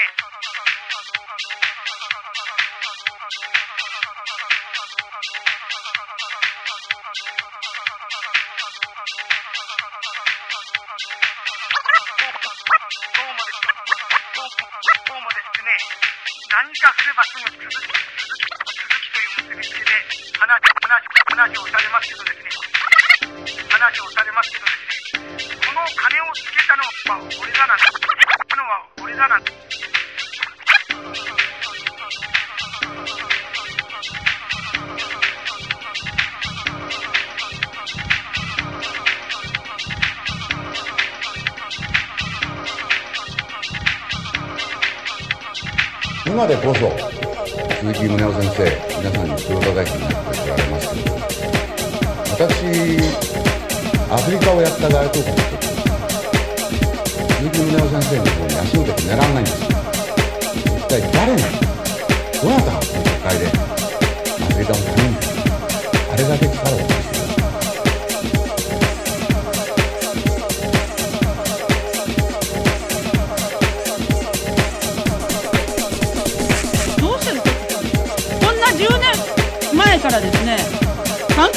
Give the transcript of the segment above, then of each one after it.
何かすればすぐ続き、続き、続きという結びつけで話、話、話をされますけどですね、話をされますけどですね、この金をつけた今でこそ鈴木宗男先生皆さんに黒田大臣になっておられますけど私アフリカをやった外交官の時鈴木宗男先生の方に足をかけて狙わないんですよ。一体誰がどなた？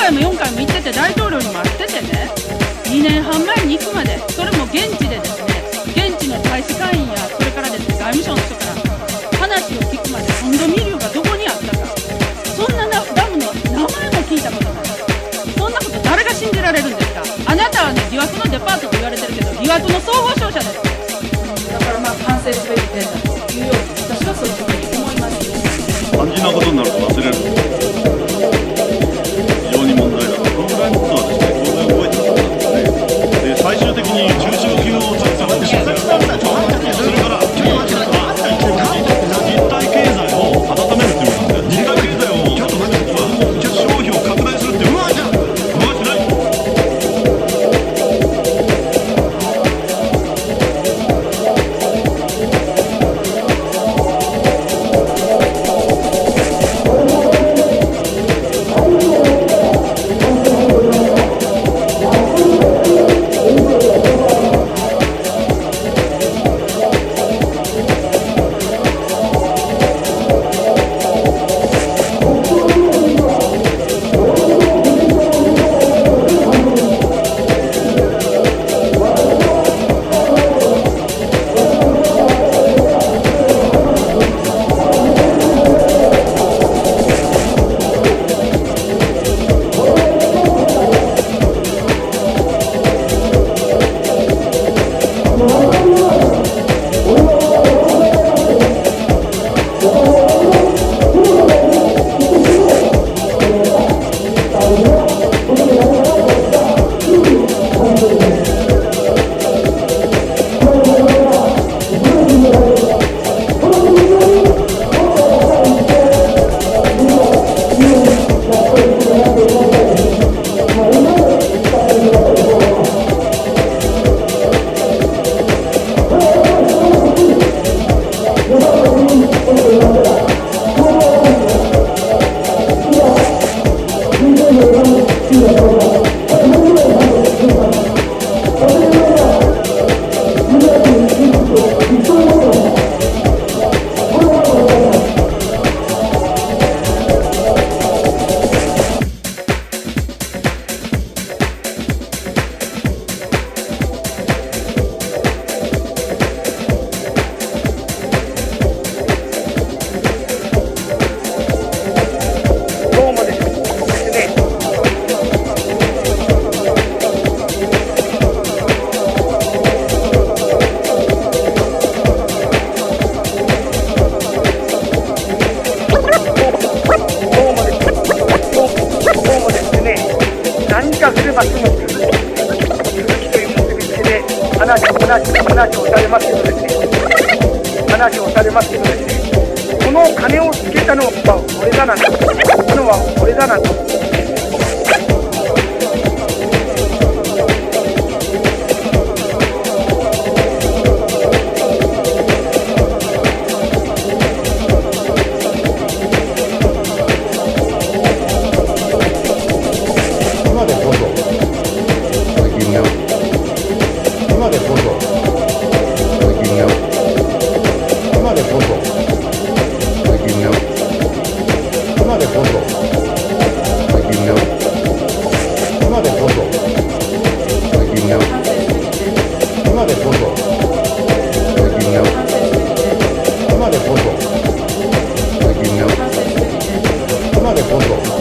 回も4回も行ってて大統領にも会っててね。2年半前に行くまでそれも現地でですね現地の大使館員やそれからですね外務省の人から話を聞くまで本土ミリュウがどこにあったか。そんななダムの名前も聞いたことない。そんなこと誰が信じられるんですか。あなたはね疑惑のデパートと言われてるけど疑惑の総合商社です。だからまあ反省すべき点だというように私はそういうふうに思います肝心なことになると忘れる何かすればすぐ続き続き続きという結びつけで話話話をされますけどですね話をされますけどですねこの金をつけたのは俺だなんだのは俺だなんだ de fútbol.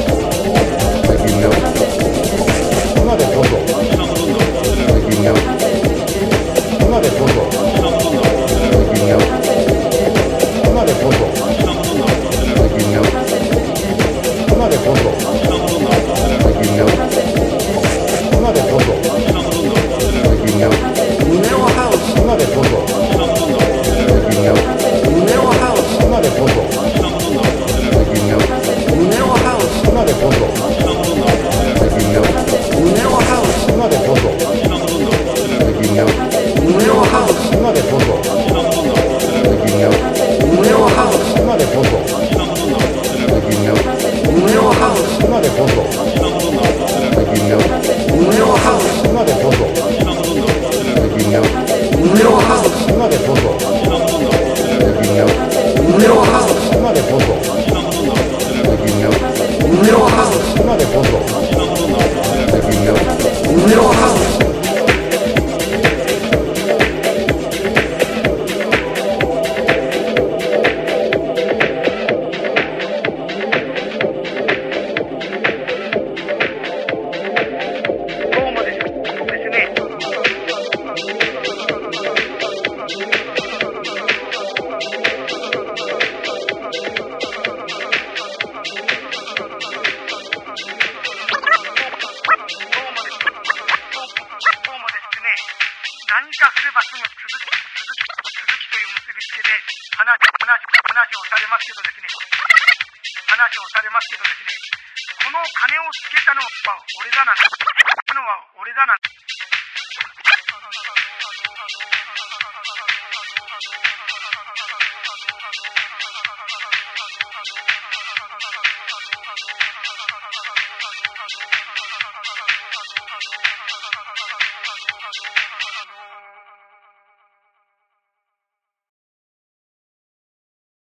ね今度。けどですね、話をされますけどですね、この金をつけたのは俺だなんだ。のは俺だなんだ。あの、あの、あの、あの、あの、あの、あの、あの、